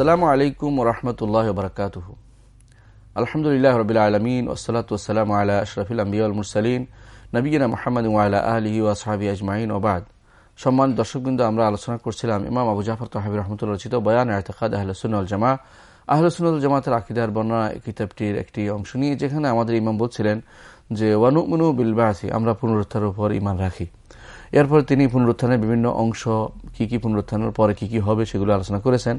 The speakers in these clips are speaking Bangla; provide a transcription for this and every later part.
আসসালামু আলাইকুম রহমতুল্লাহ বরকাত আলহামদুলিল্লাহ রবিল আলমিন ওসলাত ওসালাম আল্লাহ আশরফিল আম্বিউল মুরসালিন নবীনা মোহাম্মদ ওয়ালা আলহি ওয়াসাহাবি আজমাইন ওবাদ সম্মান দর্শকবৃন্দ, আমরা আলোচনা করছিলাম ইমাম আবু জাফর তহাবি রহমতুল্লাহ রচিত বয়ান এতকাদ আহলসুল জামা আহলসুল জামাতের আকিদার বর্ণনা কিতাবটির একটি অংশ নিয়ে, যেখানে আমাদের ইমাম বলছিলেন যে ওয়ানুমনু বিলবাসি আমরা পুনরুদ্ধার উপর ইমান রাখি। এরপর তিনি পুনরুত্থানের বিভিন্ন অংশ, কি কি পুনরুত্থানের পরে কি কি হবে সেগুলো আলোচনা করেছেন।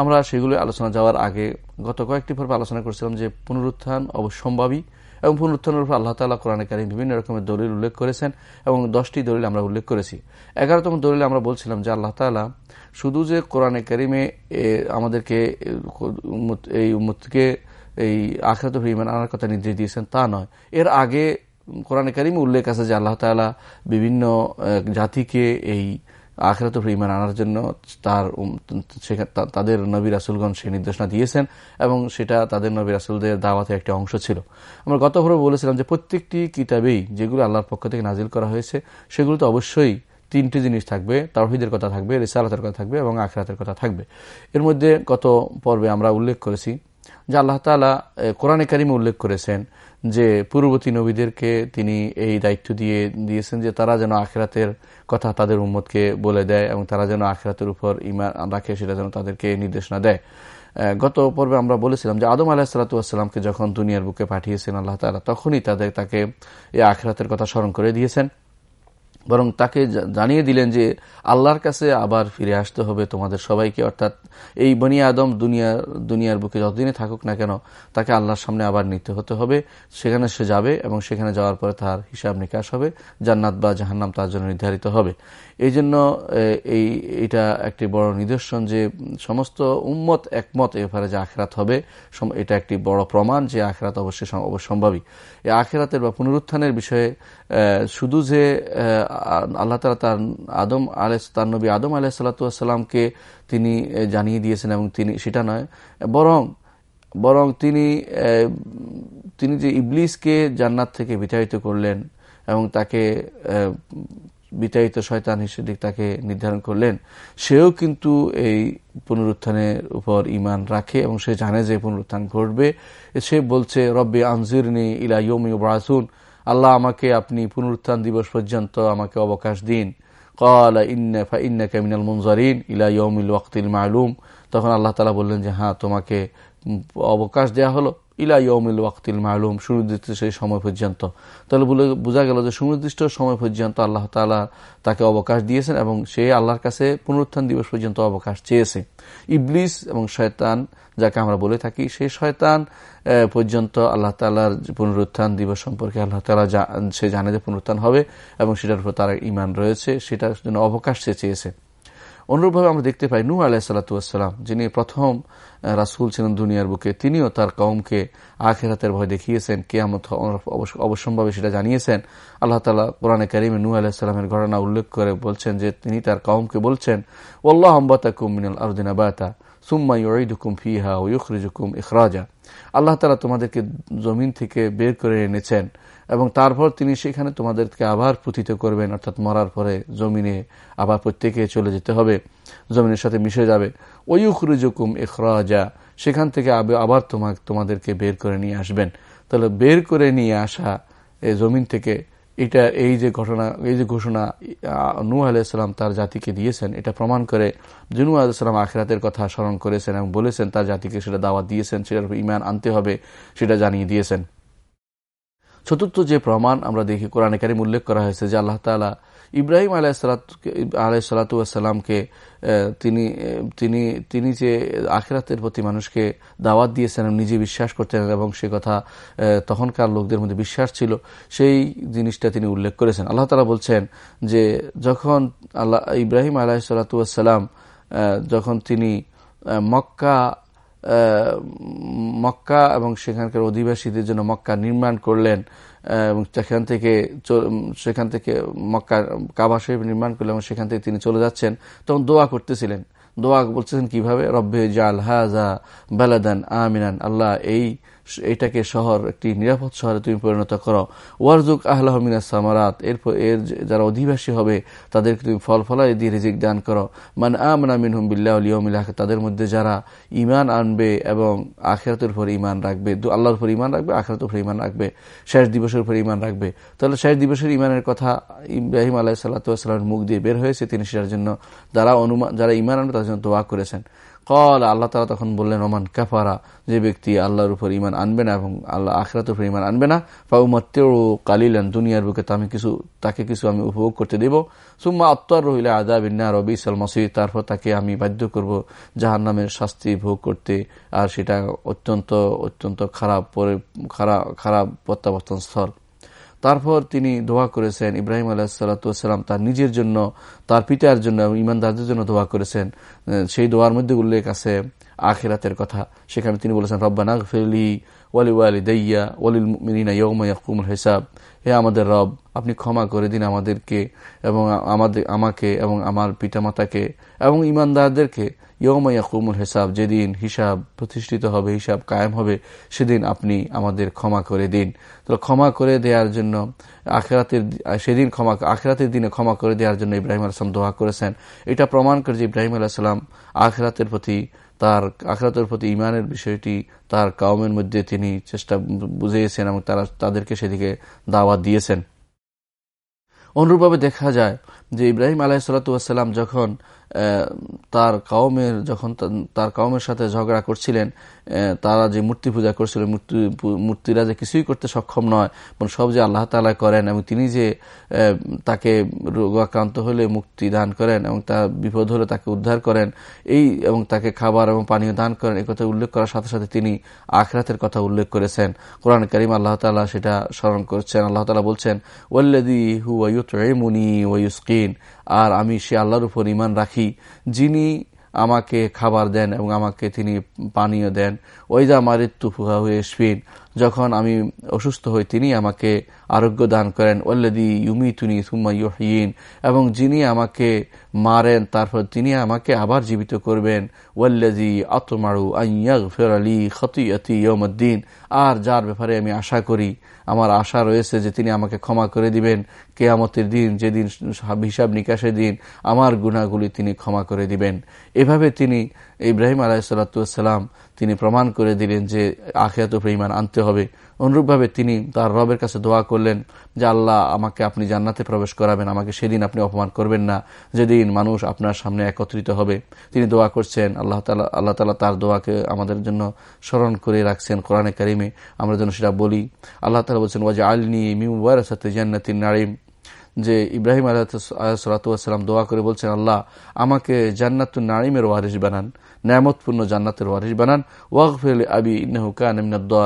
আমরা সেগুলো আলোচনা যাওয়ার আগে গত কয়েকটি পর্বে আলোচনা করেছিলাম যে পুনরুত্থান অবশ্যম্ভাবী এবং পুনরুত্থানের উপর আল্লাহ তালা কোরআনে কারিম বিভিন্ন রকমের দলিল উল্লেখ করেছেন এবং দশটি দলিল আমরা উল্লেখ করেছি। এগারোতম দলিল আমরা বলছিলাম যে আল্লাহ তালা শুধু যে কোরআনে কারিমে আমাদেরকে এই উম্মতকে এই আখরাত ইমান আনার কথা নির্দেশ দিয়েছেন তা নয়। এর আগে কোরআন কারিমে উল্লেখ আছে যে আল্লাহ তালা বিভিন্ন জাতিকে এই আখরাত ইমান আনার জন্য তার তাদের নবী রাসুলগণ সে নির্দেশনা দিয়েছেন এবং সেটা তাদের নবী রাসুলদের দাওয়াতের একটা অংশ ছিল। আমরা গতভাবে বলেছিলাম যে প্রত্যেকটি কিতাবেই যেগুলো আল্লাহর পক্ষ থেকে নাজিল করা হয়েছে সেগুলো তো অবশ্যই তিনটি জিনিস থাকবে, তাওহিদের কথা থাকবে, রিসালাতের কথা থাকবে এবং আখরাতের কথা থাকবে। এর মধ্যে গত পর্বে আমরা উল্লেখ করেছি যে আল্লাহ তালা কোরআনে কারিমে উল্লেখ করেছেন যে পূর্ববর্তী নবীদেরকে তিনি এই দায়িত্ব দিয়ে দিয়েছেন যে তারা যেন আখেরাতের কথা তাদের উম্মতকে বলে দেয় এবং তারা যেন আখেরাতের উপর ইমান রাখে, সেটা যেন তাদেরকে নির্দেশনা দেয়। গত পর্বে আমরা বলেছিলাম যে আদম আলাহিসাল্লাতুয়াসাল্লামকে যখন দুনিয়ার বুকে পাঠিয়েছেন আল্লাহ তালা তখনই তাদের তাকে এই আখেরাতের কথা স্মরণ করে দিয়েছেন। বরং তাকে জানিয়ে দিলেন যে আল্লাহর কাছে আবার ফিরে আসতে হবে তোমাদের সবাইকে। অর্থাৎ এই বনি আদম দুনিয়ার দুনিয়ার বুকে যতদিনে থাকুক না কেন, তাকে আল্লাহর সামনে আবার নিতে হতে হবে। সেখানে সে যাবে এবং সেখানে যাওয়ার পরে তার হিসাব নিকাশ হবে। জান্নাত বা জাহান্নাম তার জন্য নির্ধারিত হবে। এই জন্য এই এটা একটি বড় নিদর্শন যে সমস্ত উম্মত একমত এ ব্যাপারে যে আখরাত হবে। এটা একটি বড় প্রমাণ যে আখরাত অবশ্যই অবশ্যম্ভাবী এই আখেরাতের বা পুনরুত্থানের বিষয়ে শুধু যে আল্লাহ তালা তার আদম আলহ তার নবী আদম আলাহিসাল্লাতুয়াসাল্লামকে তিনি জানিয়ে দিয়েছেন এবং তিনি, সেটা নয়, বরং বরং তিনি তিনি যে ইবলিসকে জান্নাত থেকে বিতাড়িত করলেন এবং তাকে বিতাড়িত শয়তান হিসেবে তাকে নির্ধারণ করলেন, সেও কিন্তু এই পুনরুত্থানের উপর ইমান রাখে এবং সে জানে যে পুনরুত্থান ঘটবে। সে বলছে, রব্বে আনজিরনি ইলা ইয়মি বাসুন আল্লাহ আমাকে, আপনি পুনরুত্থান দিবস পর্যন্ত আমাকে অবকাশ দিন। কল ইন্না কামিনাল মুনজারিন ইলা ইয়মিল ওয়াক্তিল মালুম। তখন আল্লাহ তালা বললেন যে হ্যাঁ তোমাকে অবকাশ দেয়া হলো। ইলা ওয়াক্তিল মালুম সুনির্দিষ্ট সেই সময় পর্যন্ত। তাহলে বোঝা গেল যে সুনির্দিষ্ট সময় পর্যন্ত আল্লাহ তালা তাকে অবকাশ দিয়েছেন এবং সে আল্লাহর কাছে পুনরুত্থান দিবস পর্যন্ত অবকাশ চেয়েছে। ইবলিস এবং শয়তান, যাকে আমরা বলে থাকি, সেই শয়তান পর্যন্ত আল্লাহ তালার পুনরুত্থান দিবস সম্পর্কে আল্লাহ তালা সে জানে যে পুনরুত্থান হবে এবং সেটার উপর তার ইমান রয়েছে, সেটার জন্য অবকাশ সে চেয়েছে। অনুরূপভাবে আমরা দেখতে পাই নূ আলাহিসাল্লাতুয়াসাল্লাম যিনি প্রথম রাসুল ছিলেন দুনিয়ার বুকে, তিনিও তার কৌমকে আখেরাতের ভয় দেখিয়েছেন, কেয়ামত অবশ্যম্ভাবে সেটা জানিয়েছেন। আল্লাহ তালা কোরআনে করিমে নূ আলাহিসাল্লামের ঘটনা উল্লেখ করে বলছেন যে তিনি তার কৌমকে বলছেন ওল্লাহ আম্বাতাকুম মিনাল আরদিনা বাতা সুম্মা ইউকুম ফিহা ইউখরিজুকুম ইখরাজা। আল্লাহ তালা তোমাদেরকে জমিন থেকে বের করে এনেছেন। এবং তারপর তিনি সেখানে তোমাদেরকে আবার পুথিত করবেন, অর্থাৎ মরার পরে জমিনে আবার প্রত্যেকে চলে যেতে হবে, জমিনের সাথে মিশে যাবে। ওয়ুখরুজুকুম এখরাজা সেখান থেকে আবার তোমাকে তোমাদেরকে বের করে নিয়ে আসবেন। তাহলে বের করে নিয়ে আসা জমিন থেকে এটা এই যে ঘটনা, এই যে ঘোষণা নু আলাইসালাম তার জাতিকে দিয়েছেন, এটা প্রমাণ করে যে নু আখরাতের কথা স্মরণ করেছেন এবং বলেছেন তার জাতিকে সেটা দাওয়া দিয়েছেন, সেটার ইমান আনতে হবে, সেটা জানিয়ে দিয়েছেন। চতুর্থ যে প্রমাণ আমরা দেখি, কোরআন কারিম উল্লেখ করা হয়েছে যে আল্লাহ তালা ইব্রাহিম আলাইসালাতামকে তিনি তিনি তিনি যে আখেরাতের প্রতি মানুষকে দাওয়াত দিয়েছেন নিজে বিশ্বাস করতেন এবং সে কথা তখনকার লোকদের মধ্যে বিশ্বাস ছিল, সেই জিনিসটা তিনি উল্লেখ করেছেন। আল্লাহ তালা বলছেন যে যখন আল্লাহ, ইব্রাহিম আলাহিসাল্লাতুয়াসাল্লাম যখন তিনি মক্কা মক্কা এবং সেখানকার অধিবাসীদের জন্য মক্কা নির্মাণ করলেন এবং সেখান থেকে সেখান থেকে মক্কা, কাবা শরীফ নির্মাণ করলেন এবং সেখান থেকে তিনি চলে যাচ্ছেন। তখন দোয়া করতেছিলেন। দোয়া বলতেছেন কীভাবে? রব্বে জাল হাজা বালাদান আমিনান। আল্লাহ এই এটাকে শহর, একটি নিরাপদ শহরে তুমি পরিণত করো। ওয়ারজুক আহলাহ মিনা সামারাত, এরপর এর যারা অধিবাসী হবে, তাদেরকে তুমি ফল ফলাই দিয়ে রিজিক দান করো। মান আমনা মিনহুম বিল্লাহ তাদের মধ্যে যারা ইমান আনবে এবং আখেরাতের উপর ইমান রাখবে আল্লাহর উপর ইমান রাখবে, আখেরাতের উপর ইমান রাখবে, শেষ দিবসের উপর ইমান রাখবে। তাহলে শেষ দিবসের ইমানের কথা ইব্রাহিম আলাহ সাল্লাহামের মুখ দিয়ে বের হয়েছে, তিনি সেটার জন্য যারা অনুমান যারা ইমান আনবে, তাদের জন্য দোয়া করেছেন। কল আল্লাহ তালা তখন বললেন, ওমান কাফারা, যে ব্যক্তি আল্লাহর উপর ইমান আনবে না এবং আল্লাহ আখরাতের উপর ইমান আনবে না ফাউমাত্তেও কালিলেন, দুনিয়ার বুকে আমি কিছু, তাকে কিছু আমি উপভোগ করতে দেব। সুম্মা আত্মার রহিলে আদা বিন্না রবি সাল মসিদ তারপর তাকে আমি বাধ্য করব জাহান নামের শাস্তি ভোগ করতে। আর সেটা অত্যন্ত অত্যন্ত খারাপ পরে, খারাপ খারাপ প্রত্যাবর্তন স্থল তারপর তিনি দোয়া করেছেন, ইব্রাহিম আলাহিসাল্লাম তার নিজের জন্য, তার পিতার জন্য ইমানদারদের জন্য দোয়া করেছেন। সেই দোয়ার মধ্যে উল্লেখ আছে আখেরাতের কথা। সেখানে তিনি বলেছেন রব্বানাগ ফেলি ওয়ালি ওয়ালি দইয়া ওয়ালিল মিনা ইয়ৌমাইয়াকুমুল হিসাব। হে আমাদের রব, আপনি ক্ষমা করে দিন আমাদেরকে এবং আমাদের, আমাকে এবং আমার পিতামাতাকে এবং ইমানদারদেরকে ইয়মাইয়াকুমুল হিসাব, যেদিন হিসাব প্রতিষ্ঠিত হবে, হিসাব কায়েম হবে, সেদিন আপনি আমাদের ক্ষমা করে দিন। তো ক্ষমা করে দেওয়ার জন্য আখেরাতের সেদিন ক্ষমা, আখেরাতের দিনে ক্ষমা করে দেওয়ার জন্য ইব্রাহিম আলাইসলাম দোয়া করেছেন। এটা প্রমাণ করে যে ইব্রাহিম আলাইসাল্লাম আখেরাতের প্রতি তার, আখরাতের প্রতি ইমানের বিষয়টি তার কাউমের মধ্যে তিনি চেষ্টা বুঝিয়েছেন এবং তারা, তাদেরকে সেদিকে দাওয়াত দিয়েছেন। অনুরূপভাবে দেখা যায় যে ইব্রাহিম আলাহিসাল্লাম যখন তার কাউমের যখন তার কাউমের সাথে ঝগড়া করছিলেন তারা যে মূর্তি পূজা করছিলেন মূর্তি, মূর্তিরা যে কিছুই করতে সক্ষম নয় এবং সব যে আল্লাহ তালা করেন এবং তিনি যে তাকে রোগাক্রান্ত হলে মুক্তি দান করেন এবং তার বিপদ হলে তাকে উদ্ধার করেন, এই এবং তাকে খাবার এবং পানীয় দান করেন, এ কথা উল্লেখ করার সাথে সাথে তিনি আখরাতের কথা উল্লেখ করেছেন। কোরআন করিম আল্লাহ তালা সেটা স্মরণ করছেন। আল্লাহ তালা বলছেন ওয়াল্লাদি হু ওয়ুত রেমুনি ওয়ুস্কিন আর আমি সে আল্লাহর উপর ইমান রাখি, যিনি আমাকে খাবার দেন এবং আমাকে তিনি পানীয় দেন। ওই ওইদা মারিত্তু ফুহা হয়ে যখন আমি অসুস্থ হই, তিনি আমাকে আরোগ্য দান করেন ওল্লাদি ইউমি তুনি সুম্মা ইউহিন এবং যিনি আমাকে মারেন, তারপর তিনি আমাকে আবার জীবিত করবেন ওয়াল্লাদি আতমারু আইয়াগ ফেরালি খতুয়াতি ইয়মদ্দিন আর যার ব্যাপারে আমি আশা করি, আমার আশা রয়েছে যে তিনি আমাকে ক্ষমা করে দিবেন, কেয়ামতের দিন, যেদিন হিসাব নিকাশের দিন, আমার গুণাগুলি তিনি ক্ষমা করে দিবেন। এভাবে তিনি, ইব্রাহিম আলাহিসাল্লাম তিনি প্রমাণ করে দিলেন যে আখিয়াত ইমান আনতে হবে। অনুরূপভাবে তিনি তার রবের কাছে দোয়া করলেন যে, আল্লাহ, আমাকে আপনি জান্নাতে প্রবেশ করাবেন, আমাকে সেদিন আপনি অপমান করবেন না। যেদিন মানুষ আপনার সামনে একত্রিত হবে, তিনি দোয়া করছেন, আল্লাহ তালা আল্লাহ তালা তার দোয়াকে আমাদের জন্য স্মরণ করে রাখছেন কোরআনে কারিমে। আমরা যেন সেটা বলি। আল্লাহ তালা বলছেন ওয়াজা আলনি মিউবার সাথে জান্নাতিন নারিম যে ইব্রাহিম আলাহাতাম দোয়া করে বলছেন, আল্লাহ, আমাকে জান্নাতুল নারিমের ওয়ারিস বানান। ন্যামতপূর্ণ জান্নাতের ওয়ারিস বানান। ওয়াকফিল আবি ইন্নাহুকান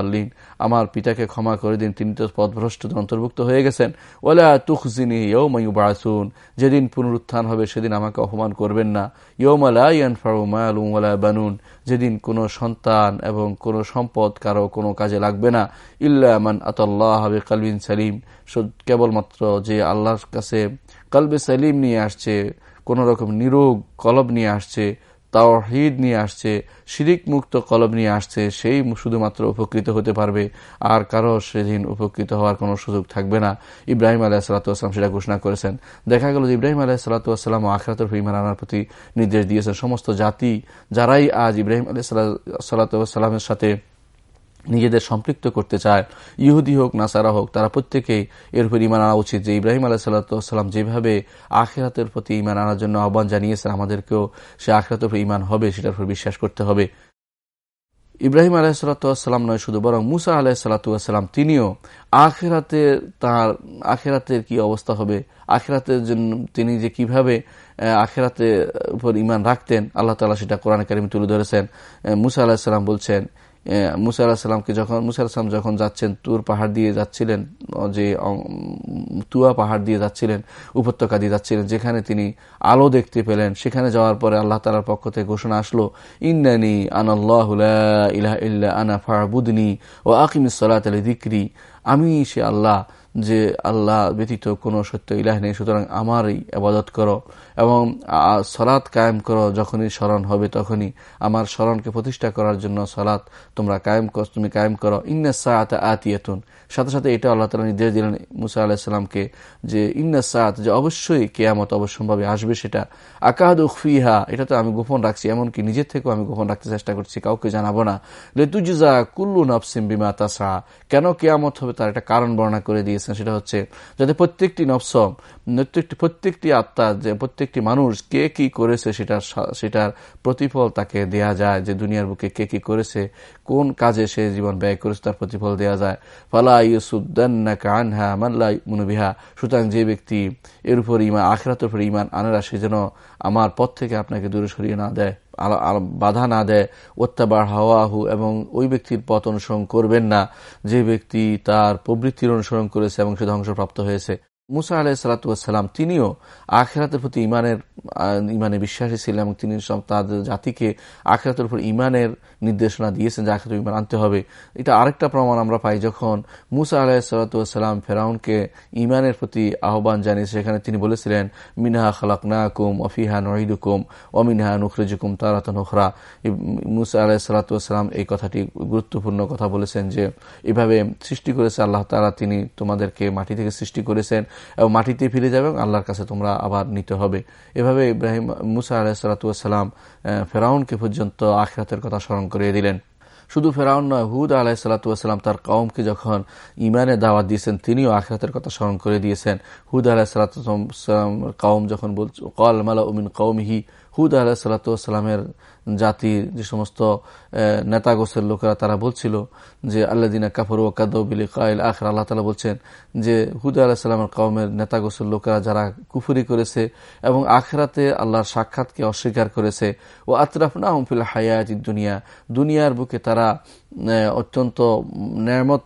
আল্লিন আমার পিতাকে ক্ষমা করে দিন, তিনি তো পদভ্রষ্টদের অন্তর্ভুক্ত হয়ে গেছেন। ওলা তুখজিনী ইয়ৌমায়ু বাসুন যেদিন পুনরুত্থান হবে, সেদিন আমাকে অপমান করবেন না। ইয়মালা বানুন। যেদিন কোনো সন্তান এবং কোনো সম্পদ কারও কোনো কাজে লাগবে না। ইল্লামান আতাল্লাহ হবে কালবিন সালিম কেবলমাত্র যে আল্লাহর কাছে কালবে সালিম নিয়ে আসছে, কোন রকম নিরোগ কলব নিয়ে আসছে তাওহিদ নিয়ে আসছে শিরিক মুক্ত কলম নিয়ে আসছে, সেই শুধুমাত্র উপকৃত হতে পারবে। আর কারও সেদিন উপকৃত হওয়ার কোনো সুযোগ থাকবে না। ইব্রাহিম আলাহ সালাতাম সেটা ঘোষণা করেছেন। দেখা গেল ইব্রাহিম আলাহ সালাতাম আখরাতুর ইমান আনার প্রতি নির্দেশ দিয়েছেন। সমস্ত জাতি, যারাই আজ ইব্রাহিম আলাহ সালাতামের সাথে নিজেদের সম্পৃক্ত করতে চায়। ইহুদি হোক, নাসারা হোক, তারা প্রত্যেকেই এর উপর ইমান আনা উচিত। যে ইব্রাহিম আলাহ সাল্লাম যেভাবে আখেরাতের প্রতি ইমান আনার জন্য আহ্বান জানিয়েছেন, আমাদেরকেও সে আখেরাতের উপর ইমান হবে, সেটার উপর বিশ্বাস করতে হবে। ইব্রাহিম আলাহিসাল্লাম নয় শুধু, বরং মুসা আলাহিসাল্লাম তিনিও আখেরাতে তার, আখেরাতের কি অবস্থা হবে? আখেরাতের জন্য তিনি যে কীভাবে আখেরাতের উপর ইমান রাখতেন, আল্লাহ তালা সেটা কোরআন কারিমি তুলে ধরেছেন। মুসা আলাহিসাল্লাম বলছেন মুসা আলাহিসাল্লামকে যখন মুসা যখন যাচ্ছেন, তুর পাহাড় দিয়ে যাচ্ছিলেন যে তুয়া পাহাড় দিয়ে যাচ্ছিলেন, উপত্যকা দিয়ে যাচ্ছিলেন, যেখানে তিনি আলো দেখতে পেলেন, সেখানে যাওয়ার পরে আল্লাহ তালার পক্ষ থেকে ঘোষণা আসলো, ইন্নানি আনাল্লাহ আনা ফারবুদনি ও আকিম সালাত আলী দিক্রি আমি সে আল্লাহ, যে আল্লাহ ব্যতীত কোনো সত্য ইলাহ নেই, সুতরাং আমারই আবাদত করো। এবং সলাৎ কায়েম করো যখনই স্মরণ হবে তখনই। আমার স্মরণকে প্রতিষ্ঠা করার জন্য সলাৎ তোমরা কায়েম তুমি কায়েম করো। ইন্না আতিয়াতুন। সাথে সাথে এটা আল্লাহ তালা নির্দেশ দিলেন মুসা আলাহিসাল্লামকে যে, ইন্না সাত যে অবশ্যই কেয়ামত অবশ্যম্ভাবে আসবে সেটা। আকাহাদ উফিহা এটা তো আমি গোপন রাখছি, এমনকি নিজের থেকেও আমি গোপন রাখতে চেষ্টা করছি, কাউকে জানাব না। লেতুজা কুল্লু নফসিম বিমা তাসা কেন কেয়ামত হবে তার একটা কারণ বর্ণনা করে দিয়েছেন, সেটা হচ্ছে যাতে প্রত্যেকটি নফস প্রত্যেকটি আত্মা যে, প্রত্যেকটি মানুষ কে কি করেছে সেটার সেটার প্রতিফল তাকে দেয়া যায়। যে দুনিয়ার বুকে কে কি করেছে, কোন কাজে সে জীবন ব্যয় করেছে তার প্রতিফল দেওয়া যায়। ফালা ইউসুদ্দান্নাকা আনহা মাল্লা মুনবিহা সুতরাং যে ব্যক্তি এর উপর ইমান, আখরাতের উপর ইমান আনেরা সে যেন আমার পথ থেকে আপনাকে দূরে সরিয়ে না দেয় বাধা না দেয়। অত্যাবার হাওয়াহু, এবং ওই ব্যক্তির পথ অনুসরণ করবেন না। যে ব্যক্তি তার প্রবৃত্তির অনুসরণ করেছে এবং সে ধ্বংসপ্রাপ্ত হয়েছে। মুসা আলাহ সালাতাম তিনিও আখেরাতের প্রতি ইমানের ইমানে বিশ্বাসী ছিলেন এবং তিনি সব তাদের জাতিকে আখেরাতের উপর ইমানের নির্দেশনা দিয়েছেন যে আখেরাত ইমান আনতে হবে। এটা আরেকটা প্রমাণ আমরা পাই যখন মুসা আলাহ সালাতাম ফেরাউনকে ইমানের প্রতি আহ্বান জানিয়ে সেখানে তিনি বলেছিলেন, মিনহা খালাক নাকুম অফিহা নহিদুকুম অমিনহা নুখরিজুকুম তারাত নখরা মুসা আলাহ সালাতাম এই কথাটি গুরুত্বপূর্ণ কথা বলেছেন যে, এভাবে সৃষ্টি করেছে আল্লাহ তারা তিনি তোমাদেরকে মাটি থেকে সৃষ্টি করেছেন। মাটিতে ফিরে যাবে এবং আল্লাহর কাছে তোমরা আবার নিতে হবে। এভাবে ইব্রাহিম, মুসা আলাহিসাল্লাম ফেরাউনকে পর্যন্ত আখরাতের কথা স্মরণ করিয়ে দিলেন। শুধু ফেরাউন নয়, হুদ আলাহ সাল্লাতাম তার কওমকে যখন ইমানে দাওয়াত দিয়েছেন, তিনিও আখরাতের কথা স্মরণ করে দিয়েছেন। হুদ আলাহ সাল্লাম কওম যখন বল কল মালা উমিন কৌমহি হুদ আলাহ সাল্লাতামের জাতির যে সমস্ত নেতা গোছের লোকেরা তারা বলছিল যে আল্লাহ দিনা কাফর ও কাদবিলি কাইল আখর, আল্লাহ তালা বলছেন যে, হুদা আল্লাহ সাল্লামের কওমের নেতা গোছের লোকেরা যারা কুফুরি করেছে এবং আখরাতে আল্লাহর সাক্ষাৎকে অস্বীকার করেছে ও আতরাফ না হমফিল হায়াত দুনিয়া, দুনিয়ার বুকে তারা অত্যন্ত ন্যামত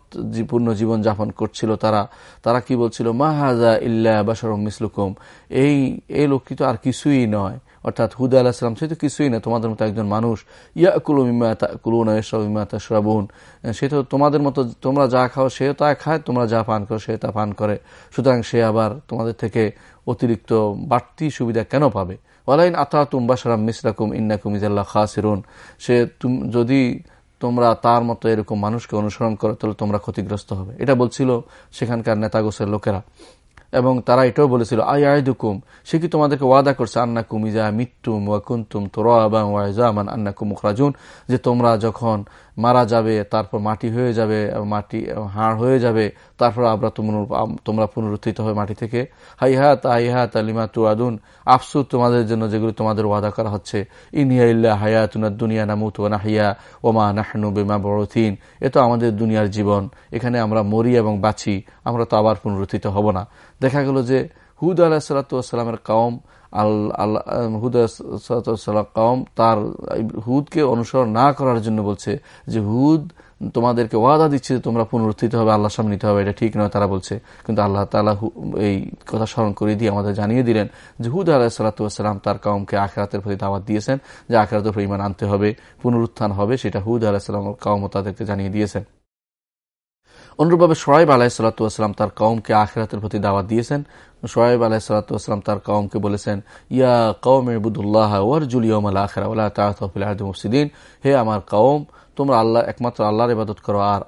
পূর্ণ জীবন যাপন করছিল তারা। তারা কি বলছিল? মাহাজা ইল্লা বাসর মিসলুকুম। এই এই লোক তো আর কিছুই নয়। অর্থাৎ হুদা আলাহিসাম সে তো কিছুই না, তোমাদের মতো একজন মানুষ। ইয়া কুলু মিমা কুলুনা এসব ইমা তাশরাবুন। সে তো তোমাদের মতো, তোমরা যা খাও সে তা খায়, তোমরা যা পান করো সে তা পান করে। সুতরাং সে আবার তোমাদের থেকে অতিরিক্ত বাড়তি সুবিধা কেন পাবে? ওয়ালাইন আতা তুম্বাসারাম মিসরাকুম ইন্নাকুম ইজাল্লাহ খাসিরুন। সে তুম, যদি তোমরা তার মতো এরকম মানুষকে অনুসরণ করো, তাহলে তোমরা ক্ষতিগ্রস্ত হবে। এটা বলছিল সেখানকার নেতাগোছের লোকেরা। এবং তারা এটাও বলেছিল আই আয়দুকুম, সে কি তোমাদেরকে ওয়াদা করছে? আন্না কুমিজা মৃত্যুম ওয়াকুন্তুম তোরা এবং ওয়াইজামান আন্না কুমুখরাজুন যে তোমরা যখন মারা যাবে, তারপর মাটি হয়ে যাবে, মাটি হাড় হয়ে যাবে, তারপর আমরা তোমরা পুনরুত্থিত হবে মাটি থেকে হাই হাত আই হাত আলিমা তুয়াদুন আফসুদ তোমাদের জন্য যেগুলি তোমাদের ওয়াদা করা হচ্ছে। ইনিয়া ইল্লা হায়াতুনা দুনিয়া নামুত ওয়ানা হিয়া ওমা নাহনু বেমা বড়থিন এ তো আমাদের দুনিয়ার জীবন। এখানে আমরা মরি এবং বাঁচি, আমরা তো আবার পুনরুত্থিত হব না। দেখা গেল যে হুদ আলাহ সাল্লাতামের কাউম আল্লাহ হুদ কম তার হুদকে অনুসরণ না করার জন্য বলছে যে হুদ তোমাদেরকে ওয়াদা দিচ্ছে যে তোমরা পুনরুত্থিত হবে আল্লাহ সামনে নিতে হবে, এটা ঠিক নয় তারা বলছে। কিন্তু আল্লাহ তালা এই কথা স্মরণ করে দিয়ে আমাদের জানিয়ে দিলেন যে হুদ আলাহ সাল্লাতাম তার কাউমকে আখরাতের প্রতি দাওয়াত দিয়েছেন, যে আখরাতের পরিমাণ আনতে হবে, পুনরুত্থান হবে, সেটা হুদ আলাহ সাল্লাম কাউম তাদেরকে জানিয়ে দিয়েছেন। অনুরূপভাবে সোয়াইব আলাহ সাল্লাম তার কৌমকে আখেরাতের প্রতি দাওয়াত দিয়েছেন। সোয়াইব আলাহ সাল্লাতাম তার কৌমকে বলেছেন, ইয়া কৌম এবুদুল্লাহ ওয়ারজুলিয়ম আল আখরা ওলা হে আমার কৌম তোমরা আল্লাহ, একমাত্র আল্লাহর ইবাদত করো আর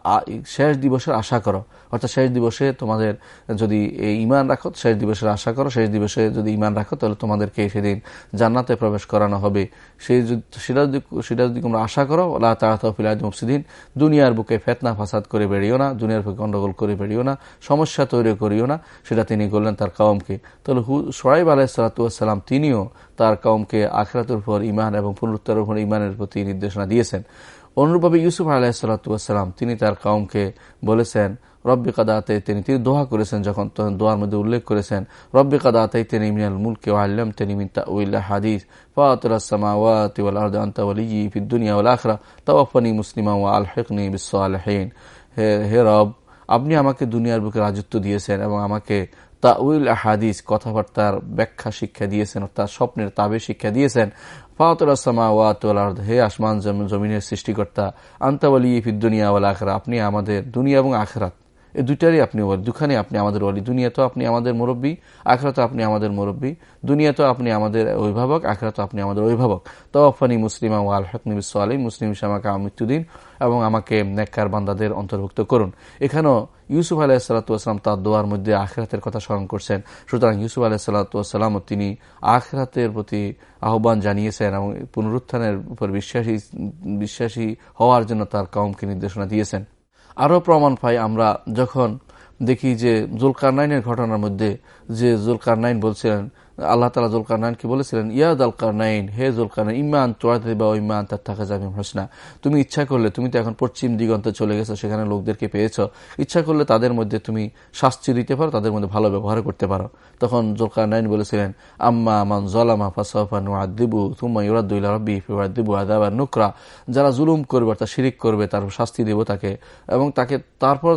শেষ দিবসের আশা করো। অর্থাৎ শেষ দিবসে তোমাদের যদি ইমান রাখো, শেষ দিবসের আশা করো। শেষ দিবসে যদি ইমান রাখো, তাহলে তোমাদেরকে সেদিন জান্নাতে প্রবেশ করানো হবে। সেই সেটা যদি সেটা যদি তোমরা আশা করো আল্লাহ তাহফিল মুফসিদিন, দুনিয়ার বুকে ফেতনা, ফাসাদ করে বেরিয়েও না, দুনিয়ার বুকে গণ্ডগোল করে বেরিয়েও না, সমস্যা তৈরি করিও না, সেটা তিনি করলেন তার কাউমকে তাহলে হু সোয়াইব আলাহিসাল্লাম তিনিও তার কাউমকে আখরাতের উপর ইমান এবং পুনরুত্তরের উপর ইমানের প্রতি নির্দেশনা দিয়েছেন। অনুরূপভাবে ইউসুফ আলাহিসাল্লাম তিনি তার কাউমকে বলেছেন, রব্বি কাদাতে তিনি তিনি দোহা করেছেন যখন তখন দোয়ার মধ্যে উল্লেখ করেছেন, রব্বি কাদাতে তিনি মিনাল মুলকে আল্লাম তিনি মিন তাউল্লা হাদিস ফাতুল সামাওয়াতি ওয়াল আরদ আনতা ওয়ালিয়্যি ফিদ দুনিয়া ওয়াল আখিরা তাওয়াফানি মুসলিমা ওয়া আলহিকনি বিস সালিহিন। হে হে রব, আপনি আমাকে দুনিয়ার বুকে রাজত্ব দিয়েছেন এবং আমাকে তাউল হাদিস কথাবার্তার ব্যাখ্যা শিক্ষা দিয়েছেন, অর্থাৎ স্বপ্নের তাবে শিক্ষা দিয়েছেন। হে আসমান জমিনের সৃষ্টিকর্তা আন্তাবলি ফিদ্দুনিয়া ওয়াল আখরা আপনি আমাদের দুনিয়া এবং আখরাত এই দুইটারই আপনি ওয়ালি দুখানে আপনি আমাদের ওয়ালি দুনিয়া তো আপনি আমাদের মুরব্বী আখরাত আপনি আমাদের মুরব্বী দুনিয়া তো আপনি আমাদের অভিভাবক আখরাত আপনি আমাদের অভিভাবক। তওয়াফানি মুসলিমা ও আল হকনি বিশ্ব আলী মুসলিম ইসলামাকে মৃত্যুদিন এবং আমাকে নেককার বান্দাদের অন্তর্ভুক্ত করুন। এখানেও ইউসুফ আলাহিসাল্লাতাম তার দোয়ার মধ্যে আখরাতের কথা স্মরণ করছেন। সুতরাং ইউসুফ আলাহিসাল্লাতাম তিনি আখরাতের প্রতি আহ্বান জানিয়েছেন এবং পুনরুত্থানের উপর বিশ্বাসী বিশ্বাসী হওয়ার জন্য তার কমকে নির্দেশনা দিয়েছেন। আরও প্রমাণ পাই আমরা যখন দেখি যে জুলকার নাইনের ঘটনার মধ্যে যে জুলকার নাইন বলছিলেন আল্লাহ তালা জুলকার কি বলেছিলেন? ইয়াদ আল কারনাইন হে জুলকার ইমান তোয়াতে বা ইমান তার থাকা যাবে হোসনা। তুমি ইচ্ছা করলে, তুমি তো এখন পশ্চিম দিগন্তে চলে গেছো, সেখানে লোকদেরকে পেয়েছ। ইচ্ছা করলে তাদের মধ্যে তুমি শাস্তি দিতে পারো, তাদের মধ্যে ভালো ব্যবহার করতে পারো। তখন জুলকার নাইন বলেছিলেন, আম্মা আমান জলামা ফাসাফা নুয়াদ্দিবু তুম্মা ইউরাদ্দুল্লাহ রব্বি ফিবাদ্দিবু আদাবার নুকরা। যারা জুলুম করবে, অর্থাৎ শিরিক করবে, তার শাস্তি দেব তাকে। এবং তাকে তারপর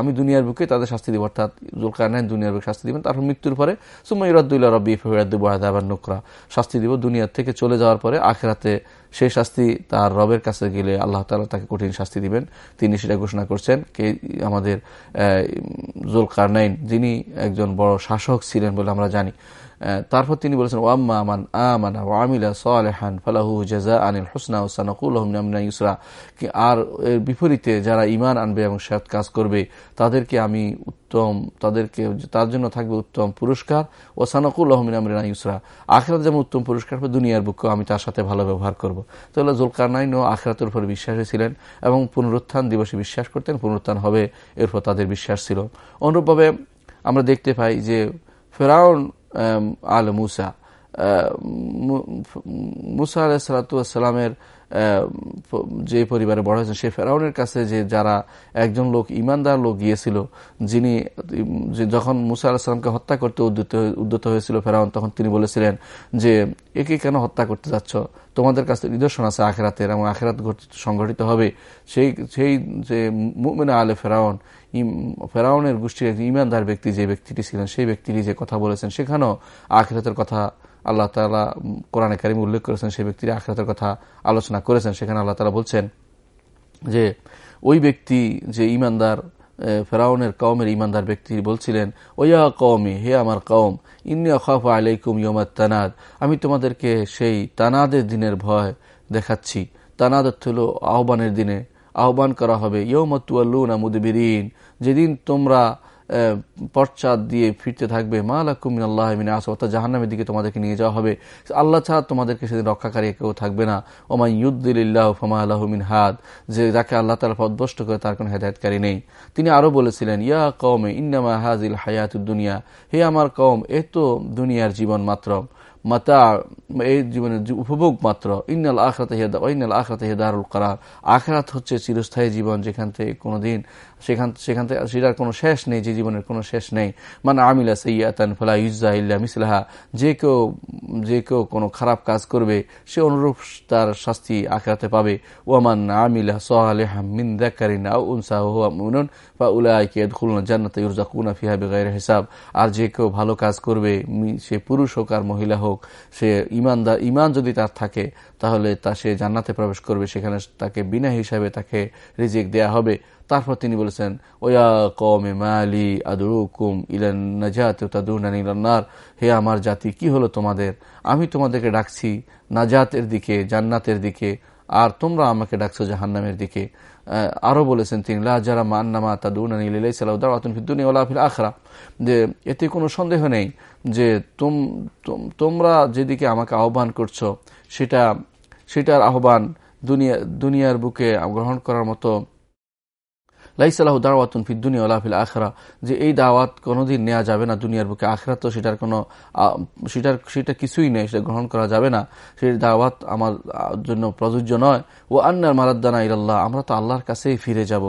আমি দুনিয়ার বুকে তাদের শাস্তি দেব, অর্থাৎ জুলকার নাইন দুনিয়ার বুকে শাস্তি দিবেন, তারপর মৃত্যুর পরে সুম্মা ইউরাদ্দুল্লাহ রব্বি দেবো আদাবার নোকরা। শাস্তি দিব দুনিয়ার থেকে চলে যাওয়ার পরে আখেরাতে সেই শাস্তি তার রবের কাছে গেলে আল্লাহ তালা তাকে কঠিন শাস্তি দিবেন। তিনি সেটা ঘোষণা করছেন কে, আমাদের জুল কারনাইন যিনি একজন বড় শাসক ছিলেন বলে আমরা জানি। তারপর তিনি বলেছেন ওয়াম্মা আমান আমানা ওয়ামিলা সালেহান ফালাহু জাজা আনিল হোসনা ওসানকুল হমিনা ইসরা আর এর বিপরীতে যারা ইমান আনবে এবং সৎ কাজ করবে, তাদেরকে আমি উত্তম, তাদেরকে, তার জন্য থাকবে উত্তম পুরস্কার। ও সানকুল হমিনা ইসরা আখরাত যেমন উত্তম পুরস্কার দুনিয়ার বুককেও আমি তার সাথে ভালো ব্যবহার করব। তাহলে জুলকার নাইন ও আখরাতের উপর বিশ্বাসী ছিলেন এবং পুনরুত্থান দিবসে বিশ্বাস করতেন, পুনরুত্থান হবে এরপর তাদের বিশ্বাস ছিল। অনুরূপভাবে আমরা দেখতে পাই যে ফেরাউন আল মুসা মুসা আলাহিসাল্লামের যে পরিবারে বড় হয়েছেন, সে ফেরাউনের কাছে যে যারা একজন লোক, ইমানদার লোক গিয়েছিল, যিনি যখন মুসা আলাহিসামকে হত্যা করতে উদ্যত উদ্যত হয়েছিল ফেরাউন, তখন তিনি বলেছিলেন যে, একে কেন হত্যা করতে যাচ্ছ? তোমাদের কাছে নিদর্শন আছে আখেরাতের এবং আখেরাত সংঘটিত হবে। সেই সেই যে মুমিনা আলে ফেরাউন ফেরাউনের গোষ্ঠীর একজন ইমানদার ব্যক্তি যে ব্যক্তিটি ছিলেন, সেই ব্যক্তিটি যে কথা বলেছেন, সেখানেও আখেরাতের কথা আল্লাহ তালা কোরআনে কারিম উল্লেখ করেছেন, সেই ব্যক্তির আখরাতের কথা আলোচনা করেছেন, সেখানে আল্লাহ তালা বলছেন যে, ওই ব্যক্তি যে ইমানদার ফেরাউনের কওমের ইমানদার ব্যক্তি বলছিলেন, ওয়া কওমি, হে আমার কওম, ইন্নি খাফ আলাইকুম ইয়মাত তানাদ, আমি তোমাদেরকে সেই তানাদের দিনের ভয় দেখাচ্ছি। তানাদ হল আহ্বানের দিনে, আহ্বান করা হবে ইয়মতুয়াল্লুনা মুদবিরিন, যেদিন তোমরা পশ্চাৎ দিয়ে ফিরতে থাকবে মা আলাকুমিন আল্লাহ মিন আস, অর্থাৎ জাহান্নামের দিকে তোমাদেরকে নিয়ে যাওয়া হবে। আল্লাহ ছাড়া তোমাদেরকে সেদিন রক্ষাকারী কেউ থাকবে না। ওমা ইউদ্দিল্লাহ ফমা আল্লাহমিন হাদ, যে যাকে আল্লাহ তালা পদভষ্ট করে তার কোনো হেদায়তকারী নেই। তিনি আরও বলেছিলেন, ইয়া কৌমে ইন্নামা হাজিল হায়াতুদ দুনিয়া। হে আমার কম এ তো দুনিয়ার জীবন মাত্র। মাতা এই জীবনের উপভোগ মাত্র। ইন্নাল আখরাতে হেদা ইন্নাল আখরাতে হেদারুল করার। আখরাত হচ্ছে চিরস্থায়ী জীবন যেখান থেকে কোনোদিন সেখান সেখান থেকে সেটার কোনো শেষ নেই, যে জীবনের কোনো শেষ নেই। মানে আমিলা সৈয়াতান ফলা ইউজা ইল্লা মিসলাহা। যে কেউ যে কেউ কোনো খারাপ কাজ করবে, সে অনুরূপ তার শাস্তি আখরাতে পাবে। ওয়ামান আমিলা সোহালেহা মিন দেখারিন বা উলাইকে খুলনা জান্নাত ইউরজাকুনা ফিহা বেগাইর হিসাব। আর যে কেউ ভালো কাজ করবে সে পুরুষ হোক আর মহিলা হোক, সে ইমানদার ইমান যদি তার থাকে, তাহলে তা সে জান্নাতে প্রবেশ করবে। সেখানে তাকে বিনা হিসাবে তাকে রিজিক দেয়া হবে। তারপর তিনি বলেছেন, ওয়া কমে মালি আদুকুম ইলান নাজাত হে আমার জাতি, কি হলো তোমাদের? আমি তোমাদেরকে ডাকছি নাজাতের দিকে, জান্নাতের দিকে, আর তোমরা আমাকে ডাকছো জাহান্নামের দিকে। আরও বলেছেন তিনি যারা মান্নামা তাদুনাফিল আখরা। যে, এতে কোনো সন্দেহ নেই যে তোমরা যেদিকে আমাকে আহ্বান করছ, সেটা, সেটার আহ্বান দুনিয়া, দুনিয়ার বুকে গ্রহণ করার মতো লাইসালাহ দাওয়াতুন ফি দুনিয়া আলাফিল আখরা। যে এই দাওয়াত কোনোদিন নেওয়া যাবে না দুনিয়ার বুকে। আখরা তো সেটার কোনো সেটার, সেটা কিছুই নেই, সেটা গ্রহণ করা যাবে না। সেই দাওয়াত আমার জন্য প্রযোজ্য নয়। ও আন্নার মারাদ্দানা ইল্লাহ আমরা তো আল্লাহর কাছেই ফিরে যাব।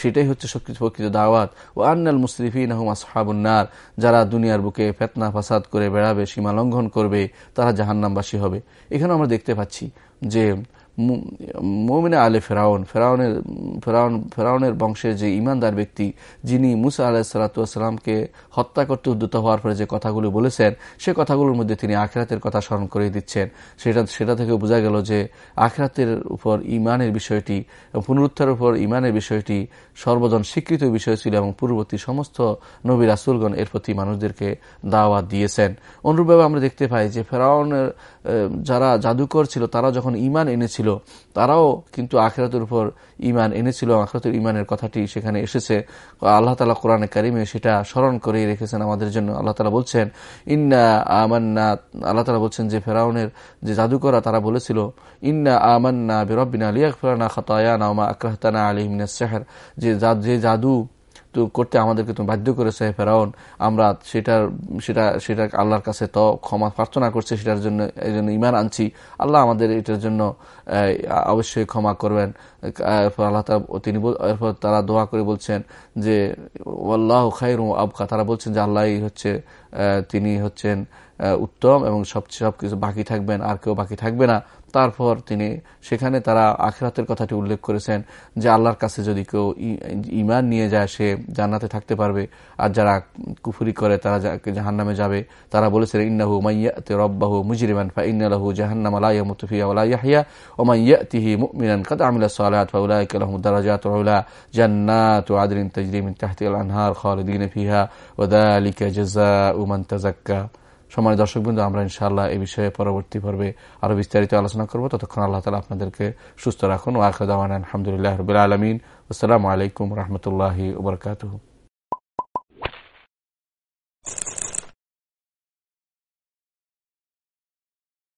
সেটাই হচ্ছে প্রকৃত দাওয়াত। ও আন্নাল মুসরিফিন আহম আসহাবুন্নার যারা দুনিয়ার বুকে ফেতনা, ফাসাদ করে বেড়াবে, সীমা লঙ্ঘন করবে, তারা জাহান্নামবাসী হবে। এখানে আমরা দেখতে পাচ্ছি যে মোমিনা আলে ফেরাউন, ফেরাউনের ফেরাউন, ফেরাউনের বংশের যে ইমানদার ব্যক্তি, যিনি মুসা আলাহ সালাতামকে হত্যা করতে উদ্যত হওয়ার পরে যে কথাগুলো বলেছেন, সে কথাগুলোর মধ্যে তিনি আখরাতের কথা স্মরণ করে দিচ্ছেন। সেটা সেটা থেকে বোঝা গেল যে আখরাতের উপর ইমানের বিষয়টি পুনরুত্থার উপর ইমানের বিষয়টি সর্বজন স্বীকৃত বিষয় ছিল এবং পূর্ববর্তী সমস্ত নবী রাসুলগণ এর প্রতি মানুষদেরকে দাওয়াত দিয়েছেন। অনুরূপভাবে আমরা দেখতে পাই যে ফেরাউনের যারা জাদুকর ছিল, তারা যখন ইমান এনেছিল তারাও কিন্তু আখেরাতের উপর ইমান এনেছিল। আখরাতের ইমানের কথাটি সেখানে এসেছে। আল্লাহ তালা কোরআনে কারিমে সেটা স্মরণ করে রেখেছেন আমাদের জন্য। আল্লাহ তালা বলছেন, ইন্না আমান্না আল্লাহ তালা বলছেন যে, ফেরাউনের যে জাদুকরা তারা বলেছিল, ইন্না আমান্না বেরবিনা আলিয়া ফেরানা খাতায়ানা ওমা আক্রাহতানা আলিমিনা সেহার। যে জাদু করতে আমাদেরকে তুমি বাধ্য করেছ, হে ফেরাউন, আমরা সেটার, সেটা সেটা আল্লাহর কাছে তো ক্ষমা প্রার্থনা করছে, সেটার জন্য এই জন্য ইমান আনছি। আল্লাহ আমাদের এটার জন্য অবশ্যই ক্ষমা করবেন। এরপর আল্লাহ তিনি এরপর তারা দোয়া করে বলছেন যে আল্লাহ খাইর আবকা। তারা বলছেন যে আল্লাহ হচ্ছে তিনি হচ্ছেন উত্তম এবং সবচেয়ে সব কিছু বাকি থাকবেন, আর কেউ বাকি থাকবে না। তারপর তিনি, সেখানে তারা আখেরাতের কথাটি উল্লেখ করেছেন যে আল্লাহর কাছে যদি কেউ ইমান নিয়ে যায়, সে জান্নাতে থাকতে পারবে। আর যারা কুফুরি করে, তারা জাহান্নামে যাবে। তারা বলেছেন, ইন্নাহু মাইয়াতে রব্বাহু মুজরিমান ফা ইন্নালাহু জাহান্নাম আলাইয়া মুতফিয়া ওলা ইয়াহিয়া ও মাইয়াতিহি মুমিনান কাদ আমিলা সালাত ফা উলাইকা লাহুম দারাজাত উলা জান্নাতু আদরিন তাজরি মিন তাহতিল আনহার খালিদিন ফিহা, ওয়া যালিকা জাযাউ মান তাযাক্কা। সময় দর্শকবৃন্দ, আমরা ইনশাআল্লাহ এই বিষয়ে পরবর্তী পর্বে আরও বিস্তারিত আলোচনা করব। ততক্ষণ আল্লাহ তালা আপনাদেরকে সুস্থ রাখুন। ওয়াকদাওয়ান আলহামদুলিল্লাহ রবিল আলমিন। আসসালামু আলাইকুম রহমতুল্লাহি ওবরকাতহ